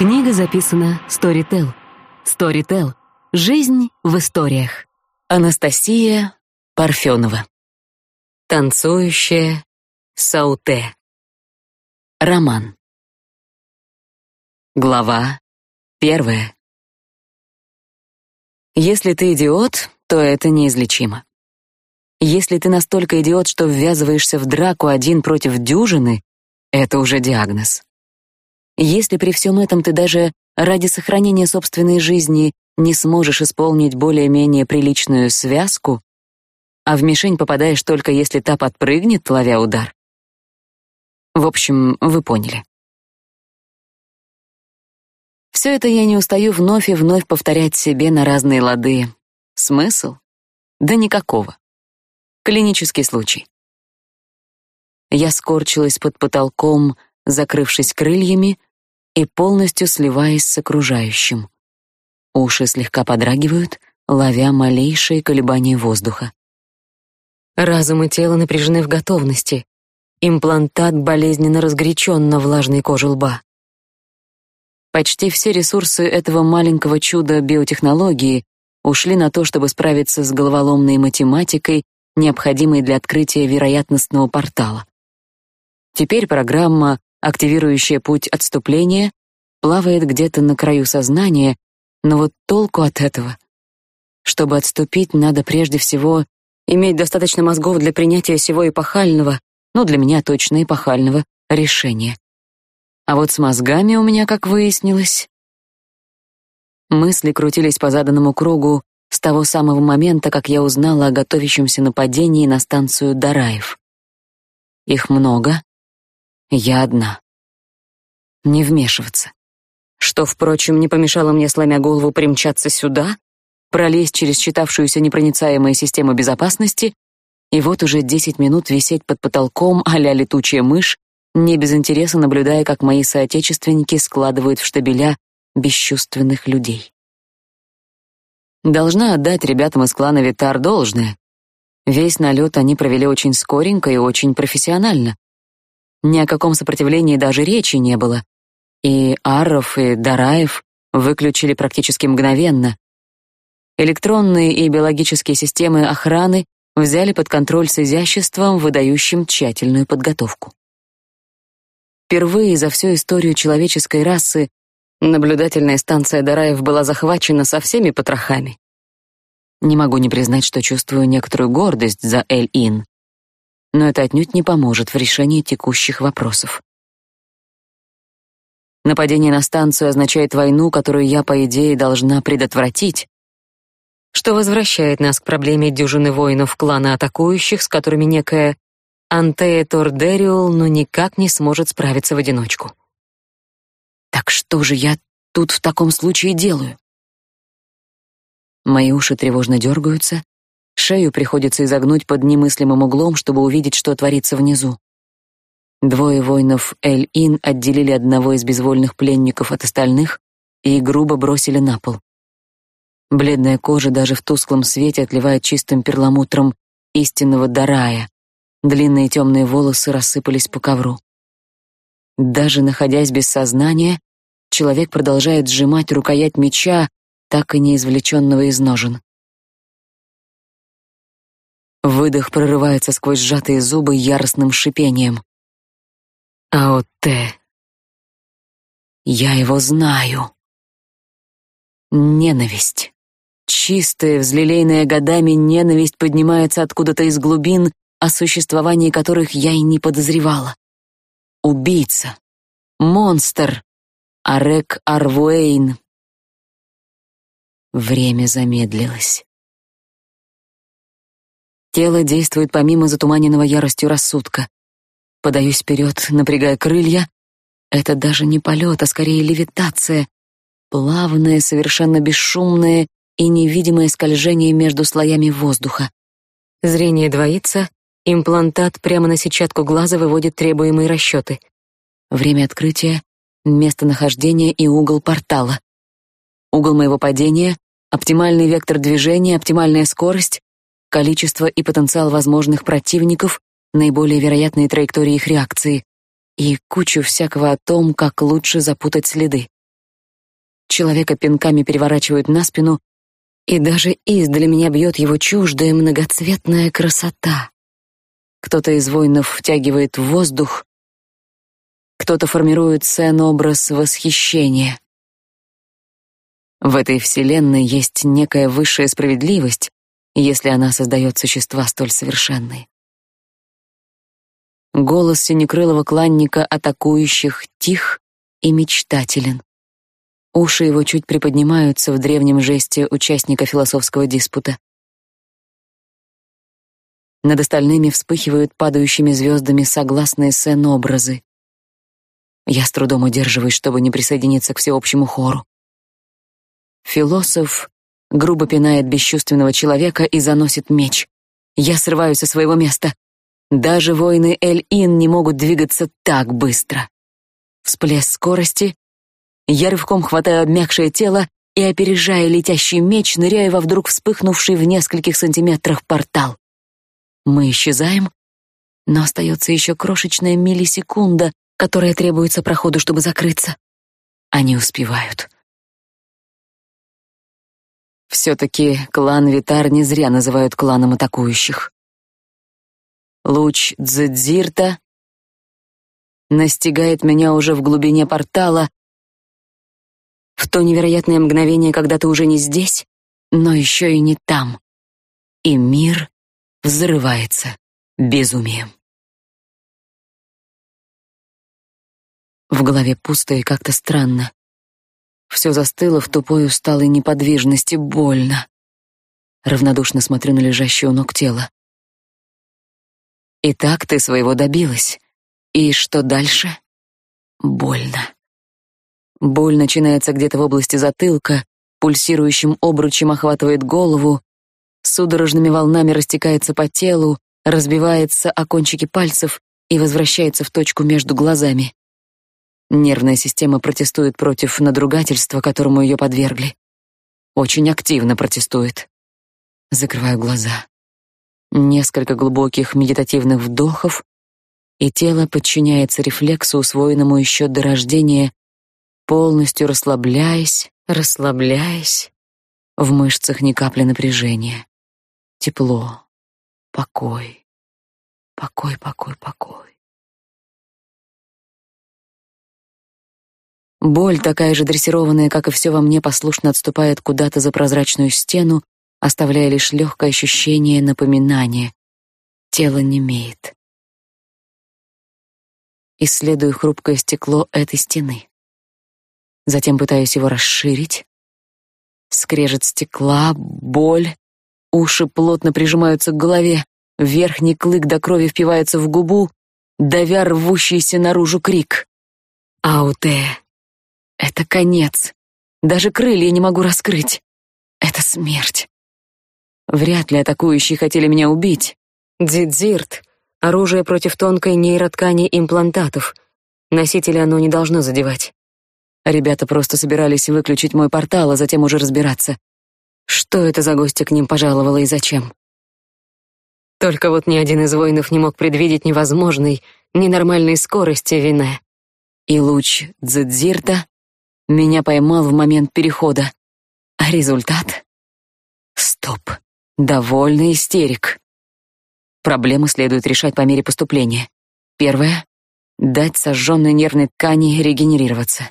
Книга записана Storytel. Storytel. Жизнь в историях. Анастасия Парфенова. Танцующая Сауте. Роман. Глава первая. Если ты идиот, то это неизлечимо. Если ты настолько идиот, что ввязываешься в драку один против дюжины, это уже диагноз. Если при всем этом ты даже ради сохранения собственной жизни не сможешь исполнить более-менее приличную связку, а в мишень попадаешь только если та подпрыгнет, ловя удар. В общем, вы поняли. Все это я не устаю вновь и вновь повторять себе на разные лады. Смысл? Да никакого. Клинический случай. Я скорчилась под потолком, закрывшись крыльями и полностью сливаясь с окружающим. Уши слегка подрагивают, ловя малейшие колебания воздуха. Разум и тело напряжены в готовности. Имплантат болезненно разгорячен на влажной коже лба. Почти все ресурсы этого маленького чуда биотехнологии ушли на то, чтобы справиться с головоломной математикой, необходимой для открытия вероятностного портала. Теперь программа, активирующая путь отступления, плавает где-то на краю сознания, но вот толку от этого? Чтобы отступить, надо прежде всего иметь достаточно мозгов для принятия всего эпохального, ну, для меня точно эпохального, решения. А вот с мозгами у меня, как выяснилось, мысли крутились по заданному кругу с того самого момента, как я узнала о готовящемся нападении на станцию Дараев. Их много, я одна. Не вмешиваться. Что, впрочем, не помешало мне, сломя голову, примчаться сюда, пролезть через считавшуюся непроницаемой систему безопасности и вот уже десять минут висеть под потолком а-ля летучая мышь не без интереса наблюдая, как мои соотечественники складывают в штабеля бесчувственных людей. Должна отдать ребятам из клана Витар должное. Весь налет они провели очень скоренько и очень профессионально. Ни о каком сопротивлении даже речи не было. И Арров, и Дараев выключили практически мгновенно. Электронные и биологические системы охраны взяли под контроль с изяществом, выдающим тщательную подготовку. Впервые за всю историю человеческой расы наблюдательная станция Дараев была захвачена со всеми потрохами. Не могу не признать, что чувствую некоторую гордость за Эль-Ин, но это отнюдь не поможет в решении текущих вопросов. Нападение на станцию означает войну, которую я, по идее, должна предотвратить, что возвращает нас к проблеме дюжины воинов клана атакующих, с которыми некая Антея Тордериул, но никак не сможет справиться в одиночку. Так что же я тут в таком случае делаю? Мои уши тревожно дергаются, шею приходится изогнуть под немыслимым углом, чтобы увидеть, что творится внизу. Двое воинов Эль-Ин отделили одного из безвольных пленников от остальных и грубо бросили на пол. Бледная кожа даже в тусклом свете отливает чистым перламутром истинного Дарая, Длинные темные волосы рассыпались по ковру. Даже находясь без сознания, человек продолжает сжимать рукоять меча, так и не извлеченного из ножен. Выдох прорывается сквозь сжатые зубы яростным шипением. Аоте. Я его знаю. Ненависть. Чистая, взлелеянная годами ненависть поднимается откуда-то из глубин о существовании которых я и не подозревала. Убийца, монстр, Арек Арвуэйн. Время замедлилось. Тело действует помимо затуманенного яростью рассудка. Подаюсь вперед, напрягая крылья. Это даже не полет, а скорее левитация. Плавное, совершенно бесшумное и невидимое скольжение между слоями воздуха. Зрение двоится, Имплантат прямо на сетчатку глаза выводит требуемые расчеты. Время открытия, местонахождение и угол портала. Угол моего падения, оптимальный вектор движения, оптимальная скорость, количество и потенциал возможных противников, наиболее вероятные траектории их реакции и кучу всякого о том, как лучше запутать следы. Человека пинками переворачивают на спину, и даже издали меня бьет его чуждая многоцветная красота. Кто-то из воинов втягивает в воздух, кто-то формирует сцен-образ восхищения. В этой вселенной есть некая высшая справедливость, если она создает существа столь совершенные. Голос синекрылого кланника атакующих тих и мечтателен. Уши его чуть приподнимаются в древнем жесте участника философского диспута. Над остальными вспыхивают падающими звездами согласные сцен-образы. Я с трудом удерживаюсь, чтобы не присоединиться к всеобщему хору. Философ грубо пинает бесчувственного человека и заносит меч. Я срываюсь со своего места. Даже воины Эль-Ин не могут двигаться так быстро. Всплеск скорости. Я рывком хватаю обмякшее тело и, опережая летящий меч, ныряю во вдруг вспыхнувший в нескольких сантиметрах портал. Мы исчезаем, но остается еще крошечная миллисекунда, которая требуется проходу, чтобы закрыться. Они успевают. Все-таки клан Витар не зря называют кланом атакующих. Луч Дзидзирта настигает меня уже в глубине портала, в то невероятное мгновение, когда ты уже не здесь, но еще и не там. И мир взрывается безумием. В голове пусто и как-то странно. Все застыло в тупой усталой неподвижности, больно. Равнодушно смотрю на лежащее у ног тело. Итак, ты своего добилась. И что дальше? Больно. Боль начинается где-то в области затылка, пульсирующим обручем охватывает голову, судорожными волнами растекается по телу, разбивается о кончики пальцев и возвращается в точку между глазами. Нервная система протестует против надругательства, которому ее подвергли. Очень активно протестует. Закрываю глаза. Несколько глубоких медитативных вдохов, и тело подчиняется рефлексу, усвоенному еще до рождения, полностью расслабляясь, расслабляясь. В мышцах ни капли напряжения. Тепло, покой, покой, покой, покой. Боль, такая же дрессированная, как и все во мне, послушно отступает куда-то за прозрачную стену, оставляя лишь легкое ощущение напоминания. Тело немеет. Исследую хрупкое стекло этой стены. Затем пытаюсь его расширить. Скрежет стекла, боль, уши плотно прижимаются к голове, верхний клык до крови впивается в губу, давя рвущийся наружу крик. «Ауте! Это конец! Даже крылья не могу раскрыть! Это смерть!» Вряд ли атакующие хотели меня убить. Дзидзирт — оружие против тонкой нейроткани имплантатов. Носителя оно не должно задевать. Ребята просто собирались выключить мой портал, а затем уже разбираться. Что это за гостья к ним пожаловала и зачем? Только вот ни один из воинов не мог предвидеть невозможной, ненормальной скорости Вине. И луч Дзидзирта меня поймал в момент перехода. А результат? Стоп. Довольный истерик. Проблемы следует решать по мере поступления. Первое — дать сожженной нервной ткани регенерироваться.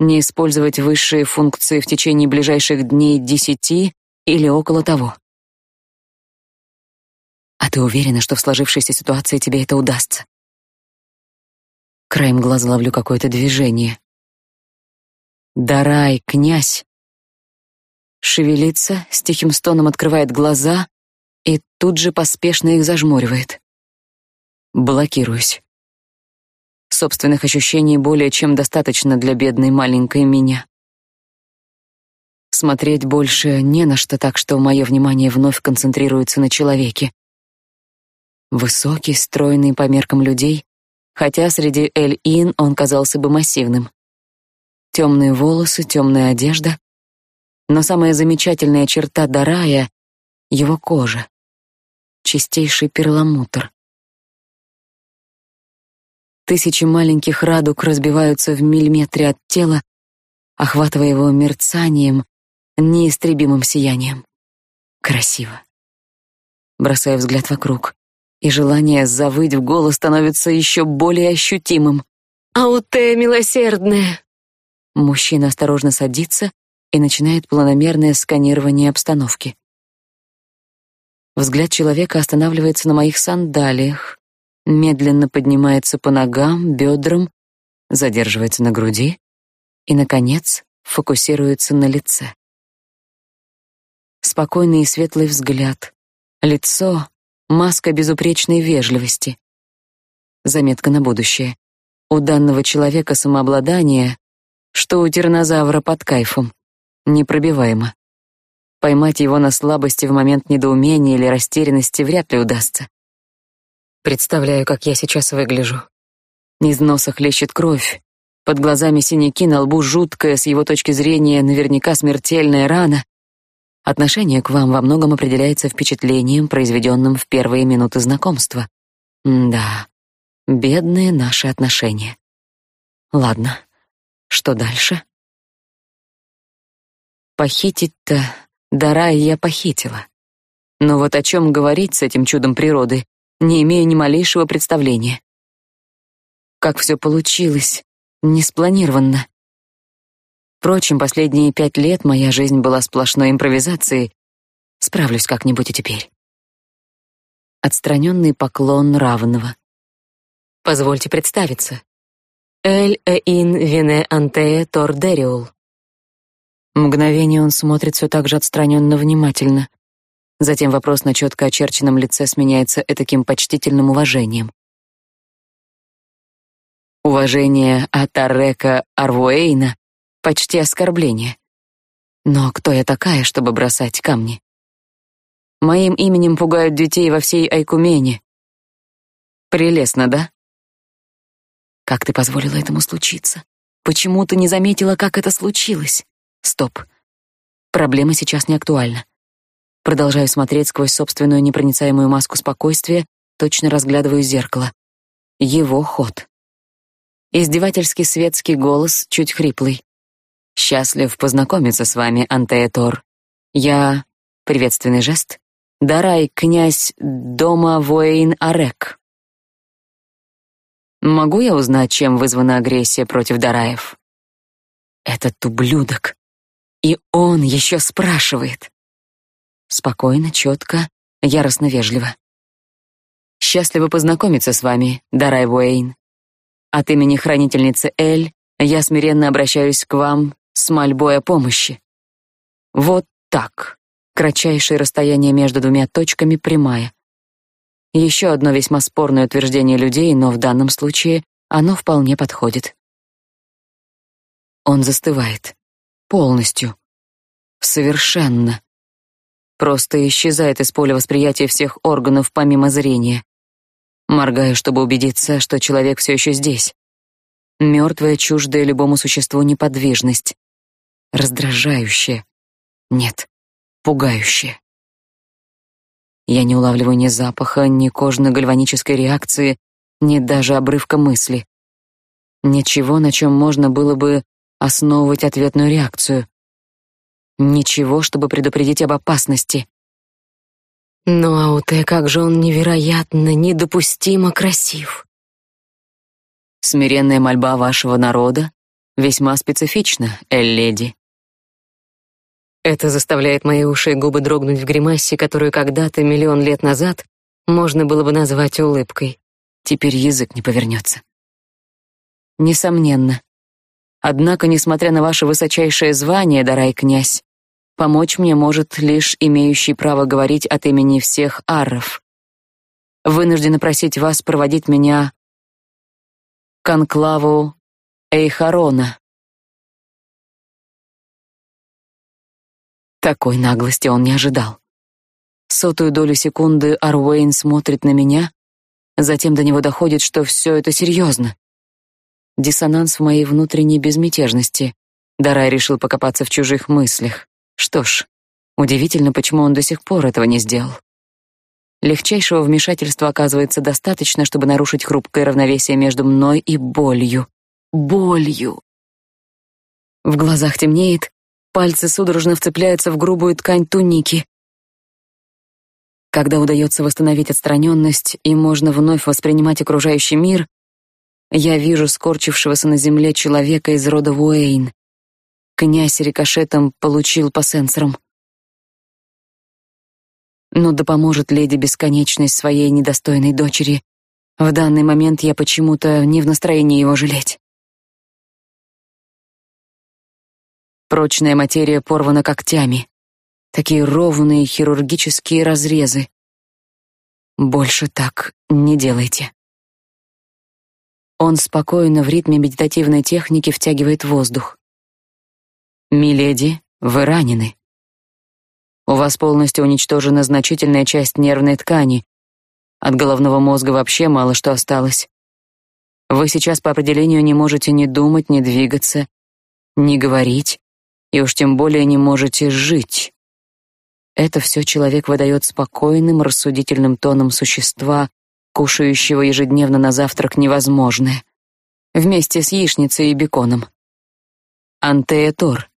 Не использовать высшие функции в течение ближайших дней десяти или около того. А ты уверена, что в сложившейся ситуации тебе это удастся? Краем глаза ловлю какое-то движение. Дарай, князь, шевелится, с тихим стоном открывает глаза и тут же поспешно их зажмуривает. Блокируюсь. Собственных ощущений более чем достаточно для бедной маленькой меня. Смотреть больше не на что, так что мое внимание вновь концентрируется на человеке. Высокий, стройный по меркам людей, хотя среди Эль-Ин он казался бы массивным. Темные волосы, темная одежда, но самая замечательная черта Дарая — его кожа. Чистейший перламутр. Тысячи маленьких радуг разбиваются в миллиметре от тела, охватывая его мерцанием, неистребимым сиянием. Красиво. Бросаю взгляд вокруг, и желание завыть в голос становится еще более ощутимым. «Ауте, милосердная!» Мужчина осторожно садится и начинает планомерное сканирование обстановки. Взгляд человека останавливается на моих сандалиях, медленно поднимается по ногам, бедрам, задерживается на груди и, наконец, фокусируется на лице. Спокойный и светлый взгляд, лицо — маска безупречной вежливости. Заметка на будущее. У данного человека самообладание, что у тираннозавра под кайфом, непробиваемо. Поймать его на слабости в момент недоумения или растерянности вряд ли удастся. Представляю, как я сейчас выгляжу. Из носа хлещет кровь, под глазами синяки, на лбу жуткая, с его точки зрения, наверняка смертельная рана. Отношение к вам во многом определяется впечатлением, произведенным в первые минуты знакомства. М да, бедные наши отношения. Ладно, что дальше? Похитить-то Дарай я похитила. Но вот о чем говорить с этим чудом природы, не имею ни малейшего представления. Как все получилось, не спланированно. Впрочем, последние пять лет моя жизнь была сплошной импровизацией. Справлюсь как-нибудь и теперь. Отстраненный поклон равного. Позвольте представиться. Эль Эин Вене Антея Тордериул. Мгновение он смотрит все так же отстраненно внимательно. Затем вопрос на четко очерченном лице сменяется этаким почтительным уважением. Уважение от Аррека Арвуэйна — почти оскорбление. Но кто я такая, чтобы бросать камни? Моим именем пугают детей во всей Айкумене. Прелестно, да? Как ты позволила этому случиться? Почему ты не заметила, как это случилось? Стоп. Проблема сейчас не актуальна. Продолжаю смотреть сквозь собственную непроницаемую маску спокойствия, точно разглядываю зеркало. Его ход. Издевательский светский голос, чуть хриплый. Счастлив познакомиться с вами, Антеэтор. Я приветственный жест. Дарай, князь дома Воин Арек. Могу я узнать, чем вызвана агрессия против Дараев? Этот ублюдок и он еще спрашивает. Спокойно, четко, яростно вежливо. Счастливо познакомиться с вами, Дарай Уэйн. От имени хранительницы Эль я смиренно обращаюсь к вам с мольбой о помощи. Вот так. Кратчайшее расстояние между двумя точками прямая. Еще одно весьма спорное утверждение людей, но в данном случае оно вполне подходит. Он застывает полностью, совершенно. Просто исчезает из поля восприятия всех органов помимо зрения. Моргаю, чтобы убедиться, что человек все еще здесь. Мертвая, чуждая любому существу неподвижность. Раздражающая. Нет, пугающая. Я не улавливаю ни запаха, ни кожно-гальванической реакции, ни даже обрывка мысли. Ничего, на чем можно было бы основывать ответную реакцию. Ничего, чтобы предупредить об опасности. Но ну, Ауте, как же он невероятно, недопустимо красив. Смиренная мольба вашего народа весьма специфична, Эль-леди. Это заставляет мои уши и губы дрогнуть в гримасе, которую когда-то, миллион лет назад, можно было бы назвать улыбкой. Теперь язык не повернется. Несомненно, Однако, несмотря на ваше высочайшее звание, дарай князь, помочь мне может лишь имеющий право говорить от имени всех арров. Вынуждена просить вас проводить меня к анклаву Эйхарона. Такой наглости он не ожидал. Сотую долю секунды Арвейн смотрит на меня, затем до него доходит, что все это серьезно диссонанс в моей внутренней безмятежности. Дарай решил покопаться в чужих мыслях. Что ж, удивительно, почему он до сих пор этого не сделал. Легчайшего вмешательства оказывается достаточно, чтобы нарушить хрупкое равновесие между мной и болью. Болью. В глазах темнеет, пальцы судорожно вцепляются в грубую ткань туники. Когда удается восстановить отстраненность и можно вновь воспринимать окружающий мир, я вижу скорчившегося на земле человека из рода Уэйн. Князь рикошетом получил по сенсорам. Но да поможет леди бесконечность своей недостойной дочери. В данный момент я почему-то не в настроении его жалеть. Прочная материя порвана когтями. Такие ровные хирургические разрезы. Больше так не делайте. Он спокойно в ритме медитативной техники втягивает воздух. Миледи, вы ранены. У вас полностью уничтожена значительная часть нервной ткани. От головного мозга вообще мало что осталось. Вы сейчас по определению не можете ни думать, ни двигаться, ни говорить, и уж тем более не можете жить. Это все человек выдает спокойным, рассудительным тоном существа, кушающего ежедневно на завтрак невозможное, вместе с яичницей и беконом. Антея Тор.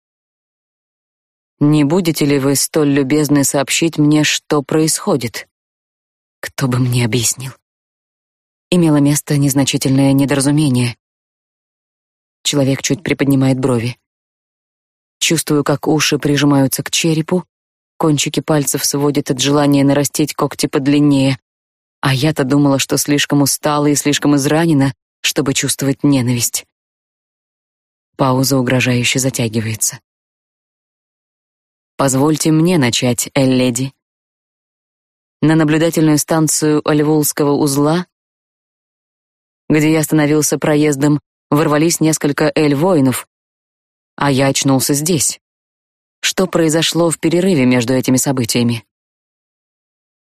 Не будете ли вы столь любезны сообщить мне, что происходит? Кто бы мне объяснил? Имело место незначительное недоразумение. Человек чуть приподнимает брови. Чувствую, как уши прижимаются к черепу, кончики пальцев сводят от желания нарастить когти подлиннее. А я-то думала, что слишком устала и слишком изранена, чтобы чувствовать ненависть. Пауза угрожающе затягивается. Позвольте мне начать, Элледи. На наблюдательную станцию Оливулского узла, где я остановился проездом, ворвались несколько эль-воинов, а я очнулся здесь. Что произошло в перерыве между этими событиями?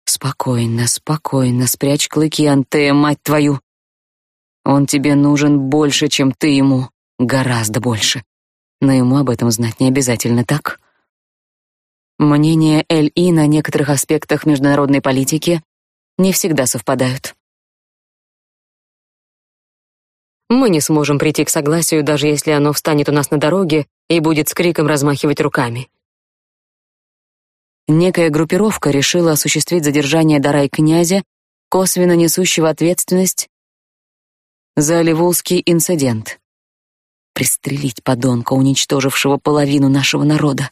Спокойно, спокойно, спрячь клыки, Антея, мать твою. Он тебе нужен больше, чем ты ему, гораздо больше. Но ему об этом знать не обязательно, так? Мнения Эль-И на некоторых аспектах международной политики не всегда совпадают. Мы не сможем прийти к согласию, даже если оно встанет у нас на дороге и будет с криком размахивать руками. Некая группировка решила осуществить задержание Дарай князя, косвенно несущего ответственность за Ливулский инцидент. Пристрелить подонка, уничтожившего половину нашего народа.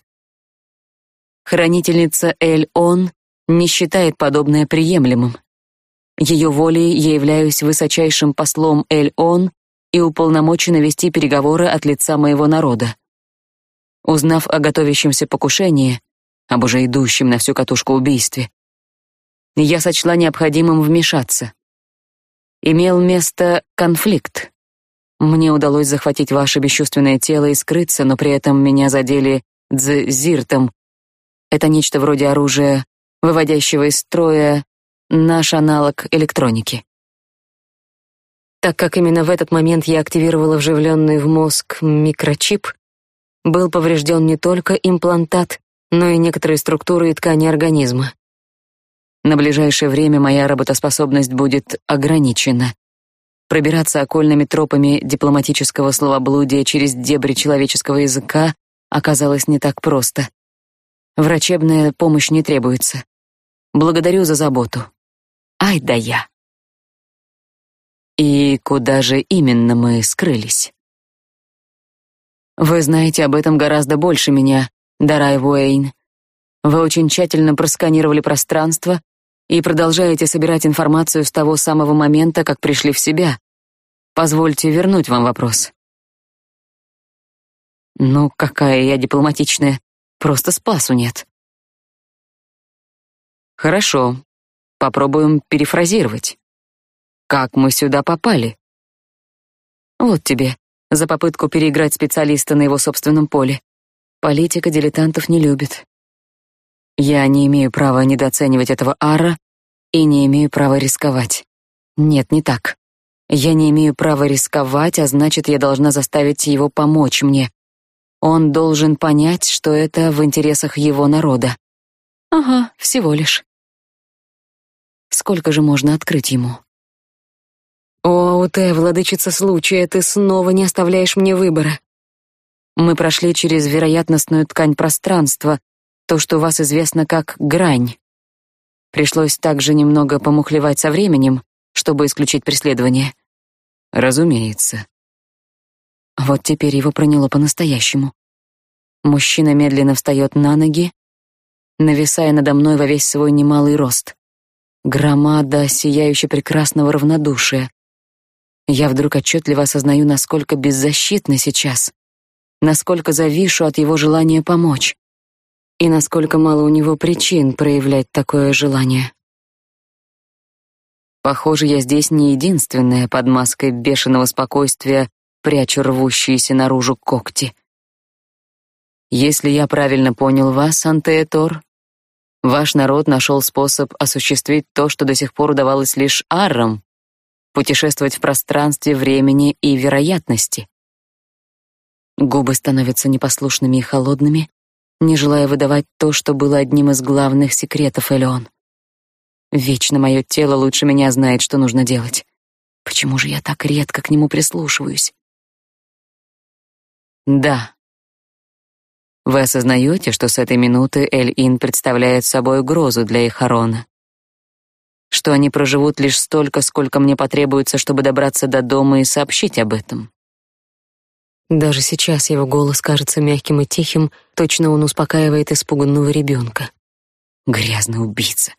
Хранительница Эль-Он не считает подобное приемлемым. Ее волей я являюсь высочайшим послом Эль-Он и уполномочена вести переговоры от лица моего народа. Узнав о готовящемся покушении, об уже идущем на всю катушку убийстве. Я сочла необходимым вмешаться. Имел место конфликт. Мне удалось захватить ваше бесчувственное тело и скрыться, но при этом меня задели дзиртом. Это нечто вроде оружия, выводящего из строя наш аналог электроники. Так как именно в этот момент я активировала вживленный в мозг микрочип, был поврежден не только имплантат, но и некоторые структуры и ткани организма. На ближайшее время моя работоспособность будет ограничена. Пробираться окольными тропами дипломатического словоблудия через дебри человеческого языка оказалось не так просто. Врачебная помощь не требуется. Благодарю за заботу. Ай да я. И куда же именно мы скрылись? Вы знаете об этом гораздо больше меня, Дарай Уэйн. Вы очень тщательно просканировали пространство и продолжаете собирать информацию с того самого момента, как пришли в себя. Позвольте вернуть вам вопрос. Ну, какая я дипломатичная. Просто спасу нет. Хорошо. Попробуем перефразировать. Как мы сюда попали? Вот тебе за попытку переиграть специалиста на его собственном поле. Политика дилетантов не любит. Я не имею права недооценивать этого Арра и не имею права рисковать. Нет, не так. Я не имею права рисковать, а значит, я должна заставить его помочь мне. Он должен понять, что это в интересах его народа. Ага, всего лишь. Сколько же можно открыть ему? О, Уте, владычица случая, ты снова не оставляешь мне выбора. Мы прошли через вероятностную ткань пространства, то, что у вас известно как грань. Пришлось также немного помухлевать со временем, чтобы исключить преследование. Разумеется. Вот теперь его проняло по-настоящему. Мужчина медленно встает на ноги, нависая надо мной во весь свой немалый рост. Громада, сияющая прекрасного равнодушия. Я вдруг отчетливо осознаю, насколько беззащитна сейчас, насколько завишу от его желания помочь и насколько мало у него причин проявлять такое желание. Похоже, я здесь не единственная под маской бешеного спокойствия, прячу рвущиеся наружу когти. Если я правильно понял вас, Антеэтор, ваш народ нашел способ осуществить то, что до сих пор удавалось лишь аррам, путешествовать в пространстве, времени и вероятности. Губы становятся непослушными и холодными, не желая выдавать то, что было одним из главных секретов Элеон. Вечно мое тело лучше меня знает, что нужно делать. Почему же я так редко к нему прислушиваюсь? Да. Вы осознаете, что с этой минуты Эль-Ин представляет собой угрозу для Ихарона? Что они проживут лишь столько, сколько мне потребуется, чтобы добраться до дома и сообщить об этом? Даже сейчас его голос кажется мягким и тихим, точно он успокаивает испуганного ребенка. Грязный убийца.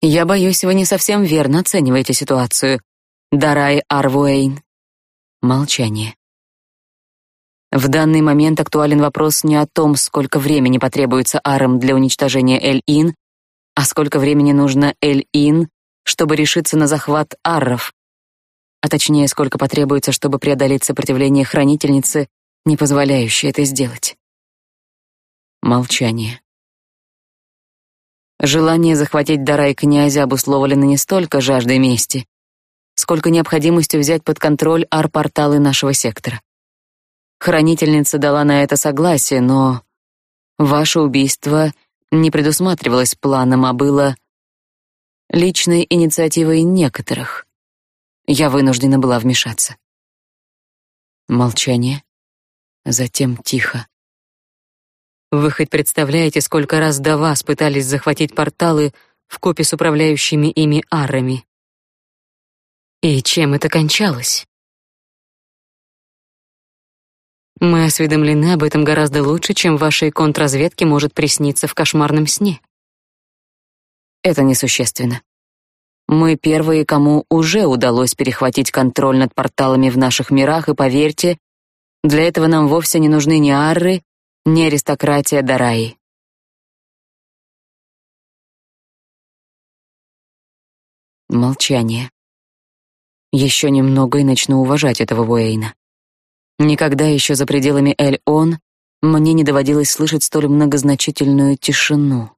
Я боюсь, вы не совсем верно оцениваете ситуацию. Дарай Арвуэйн. Молчание. В данный момент актуален вопрос не о том, сколько времени потребуется Арам для уничтожения Эль-Ин, а сколько времени нужно Эль-Ин, чтобы решиться на захват Арров а точнее, сколько потребуется, чтобы преодолеть сопротивление хранительницы, не позволяющее это сделать. Молчание. Желание захватить Дарай князя обусловлено не столько жаждой мести, сколько необходимостью взять под контроль ар-порталы нашего сектора. Хранительница дала на это согласие, но ваше убийство не предусматривалось планом, а было личной инициативой некоторых. Я вынуждена была вмешаться. Молчание. Затем тихо. Вы хоть представляете, сколько раз до вас пытались захватить порталы в копе с управляющими ими арами? И чем это кончалось? Мы осведомлены об этом гораздо лучше, чем вашей контрразведке может присниться в кошмарном сне. Это несущественно. Мы первые, кому уже удалось перехватить контроль над порталами в наших мирах, и поверьте, для этого нам вовсе не нужны ни арры, ни аристократия Дараи. Молчание. Еще немного и начну уважать этого воина. Никогда еще за пределами Эль-Он мне не доводилось слышать столь многозначительную тишину.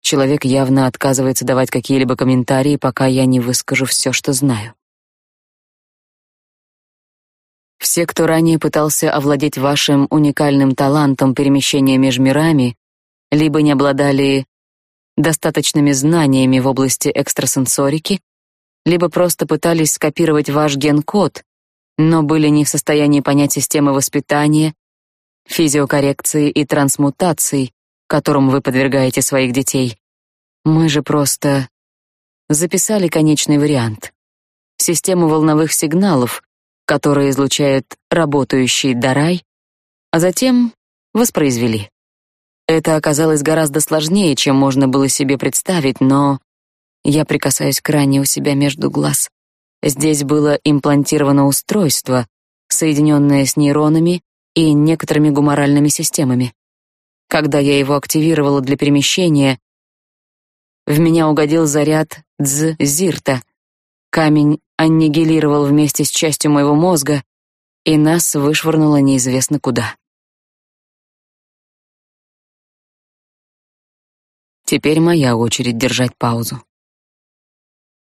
Человек явно отказывается давать какие-либо комментарии, пока я не выскажу все, что знаю. Все, кто ранее пытался овладеть вашим уникальным талантом перемещения между мирами, либо не обладали достаточными знаниями в области экстрасенсорики, либо просто пытались скопировать ваш ген-код, но были не в состоянии понять системы воспитания, физиокоррекции и трансмутации, которым вы подвергаете своих детей. Мы же просто записали конечный вариант. Систему волновых сигналов, которые излучает работающий Дарай, а затем воспроизвели. Это оказалось гораздо сложнее, чем можно было себе представить, но я прикасаюсь к ране у себя между глаз. Здесь было имплантировано устройство, соединенное с нейронами и некоторыми гуморальными системами. Когда я его активировала для перемещения, в меня угодил заряд дз-зирта. Камень аннигилировал вместе с частью моего мозга, и нас вышвырнуло неизвестно куда. Теперь моя очередь держать паузу.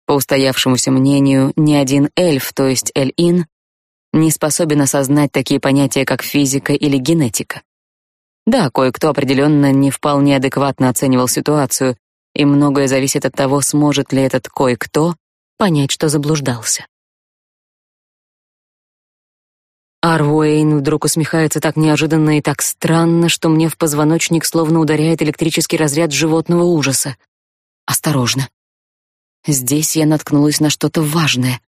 По устоявшемуся мнению, ни один эльф, то есть эль-ин, не способен осознать такие понятия, как физика или генетика. Да, кое-кто определенно не вполне адекватно оценивал ситуацию, и многое зависит от того, сможет ли этот кое-кто понять, что заблуждался. Арвуэйн вдруг усмехается так неожиданно и так странно, что мне в позвоночник словно ударяет электрический разряд животного ужаса. Осторожно. Здесь я наткнулась на что-то важное.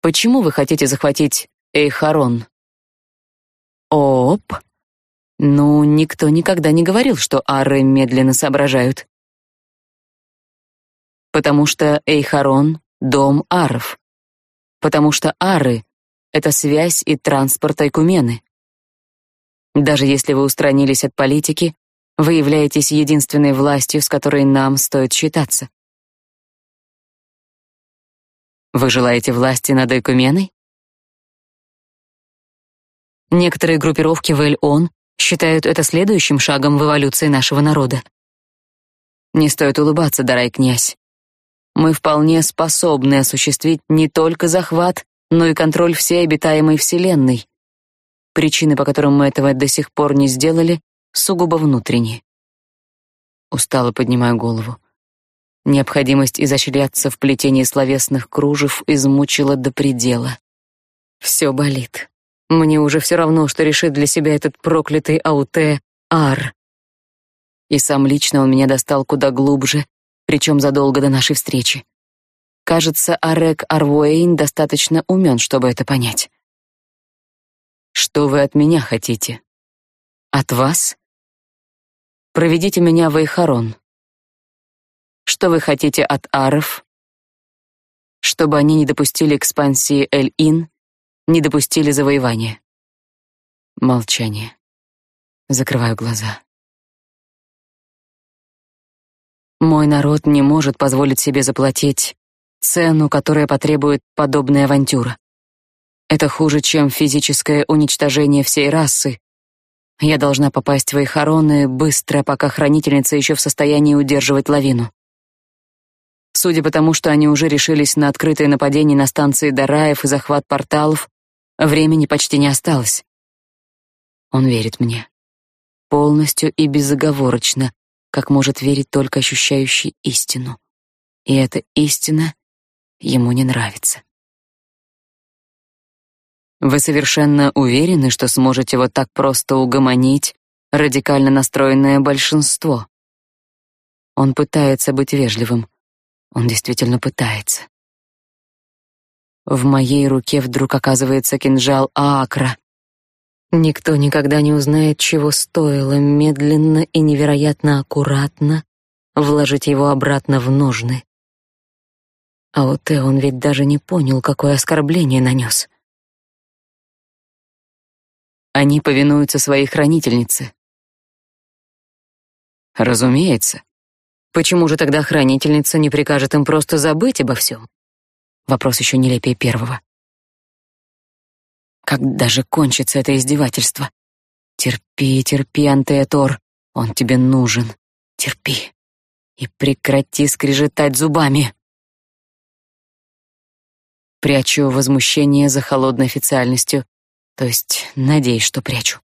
Почему вы хотите захватить Эйхарон? Оп. Ну, никто никогда не говорил, что ары медленно соображают. Потому что Эйхарон — дом аров потому что ары — это связь и транспорт Айкумены. Даже если вы устранились от политики, вы являетесь единственной властью, с которой нам стоит считаться. Вы желаете власти над Айкуменой? Некоторые группировки в Эль-Он считают это следующим шагом в эволюции нашего народа. Не стоит улыбаться, дорогой князь мы вполне способны осуществить не только захват, но и контроль всей обитаемой Вселенной. Причины, по которым мы этого до сих пор не сделали, сугубо внутренние. Устало поднимаю голову. Необходимость изощряться в плетении словесных кружев измучила до предела. Все болит. Мне уже все равно, что решит для себя этот проклятый Ауте Ар. И сам лично он меня достал куда глубже, причем задолго до нашей встречи. Кажется, Арек Арвуэйн достаточно умен, чтобы это понять. Что вы от меня хотите? От вас? Проведите меня в Эйхарон. Что вы хотите от аров? Чтобы они не допустили экспансии Эль-Ин, не допустили завоевания. Молчание. Закрываю глаза. Мой народ не может позволить себе заплатить цену, которая потребует подобная авантюра. Это хуже, чем физическое уничтожение всей расы. Я должна попасть в Эйхароны быстро, пока хранительница еще в состоянии удерживать лавину. Судя по тому, что они уже решились на открытое нападение на станции Дараев и захват порталов, времени почти не осталось. Он верит мне. Полностью и безоговорочно, как может верить только ощущающий истину. И эта истина ему не нравится. Вы совершенно уверены, что сможете вот так просто угомонить радикально настроенное большинство? Он пытается быть вежливым. Он действительно пытается. В моей руке вдруг оказывается кинжал Аакра, Никто никогда не узнает, чего стоило медленно и невероятно аккуратно вложить его обратно в ножны. А вот и он ведь даже не понял, какое оскорбление нанес. Они повинуются своей хранительнице. Разумеется. Почему же тогда хранительница не прикажет им просто забыть обо всем? Вопрос еще нелепее первого. Когда же кончится это издевательство? Терпи, терпи, Антеатор, он тебе нужен. Терпи. И прекрати скрежетать зубами. Прячу возмущение за холодной официальностью, то есть надеюсь, что прячу.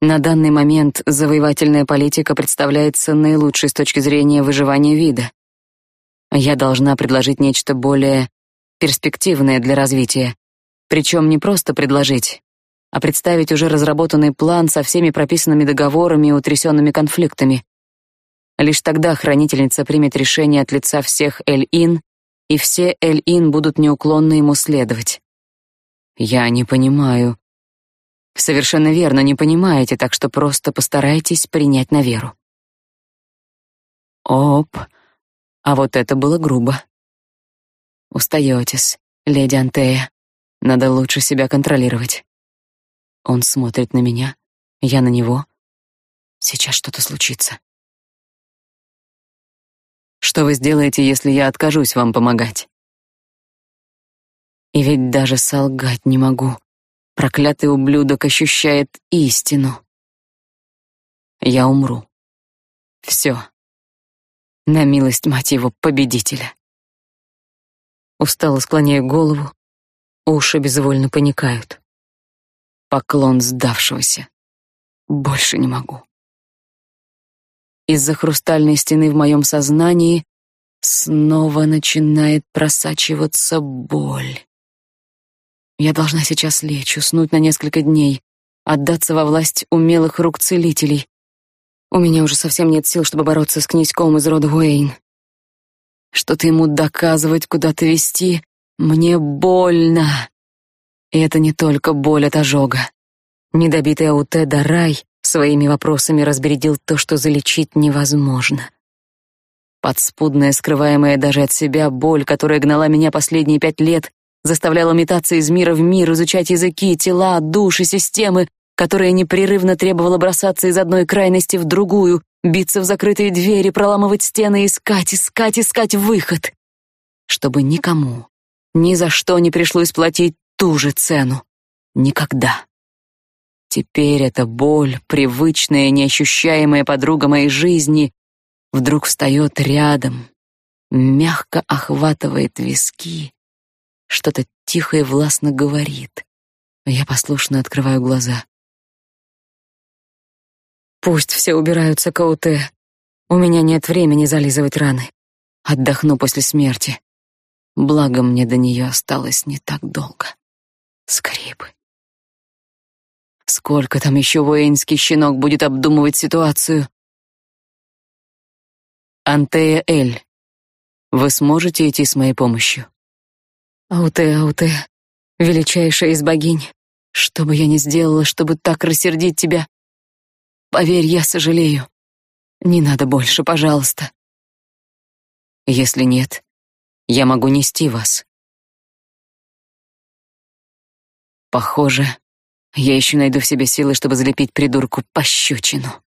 На данный момент завоевательная политика представляется наилучшей с точки зрения выживания вида. Я должна предложить нечто более перспективное для развития. Причем не просто предложить, а представить уже разработанный план со всеми прописанными договорами и утрясенными конфликтами. Лишь тогда хранительница примет решение от лица всех Эль-Ин, и все Эль-Ин будут неуклонно ему следовать. Я не понимаю. Совершенно верно, не понимаете, так что просто постарайтесь принять на веру. Оп. А вот это было грубо. Устаетесь, леди Антея. Надо лучше себя контролировать. Он смотрит на меня, я на него. Сейчас что-то случится. Что вы сделаете, если я откажусь вам помогать? И ведь даже солгать не могу. Проклятый ублюдок ощущает истину. Я умру. Все. На милость мать его победителя. Устало склоняю голову, уши безвольно поникают. Поклон сдавшегося. Больше не могу. Из-за хрустальной стены в моем сознании снова начинает просачиваться боль. Я должна сейчас лечь, уснуть на несколько дней, отдаться во власть умелых рук целителей. У меня уже совсем нет сил, чтобы бороться с князьком из рода Уэйн. Что-то ему доказывать, куда-то вести, мне больно. И это не только боль от ожога. Недобитый Ауте Дарай своими вопросами разбередил то, что залечить невозможно. Подспудная, скрываемая даже от себя боль, которая гнала меня последние пять лет, заставляла метаться из мира в мир, изучать языки, тела, души, системы, которая непрерывно требовала бросаться из одной крайности в другую, биться в закрытые двери, проламывать стены, искать, искать, искать выход. Чтобы никому, ни за что не пришлось платить ту же цену. Никогда. Теперь эта боль, привычная, неощущаемая подруга моей жизни, вдруг встает рядом, мягко охватывает виски, что-то тихо и властно говорит. Я послушно открываю глаза. Пусть все убираются к АУТ. У меня нет времени зализывать раны. Отдохну после смерти. Благо мне до нее осталось не так долго. Скорее бы. Сколько там еще воинский щенок будет обдумывать ситуацию? Антея Эль, вы сможете идти с моей помощью? Ауте, Ауте, величайшая из богинь, что бы я ни сделала, чтобы так рассердить тебя, поверь, я сожалею. Не надо больше, пожалуйста. Если нет, я могу нести вас. Похоже, я еще найду в себе силы, чтобы залепить придурку пощечину.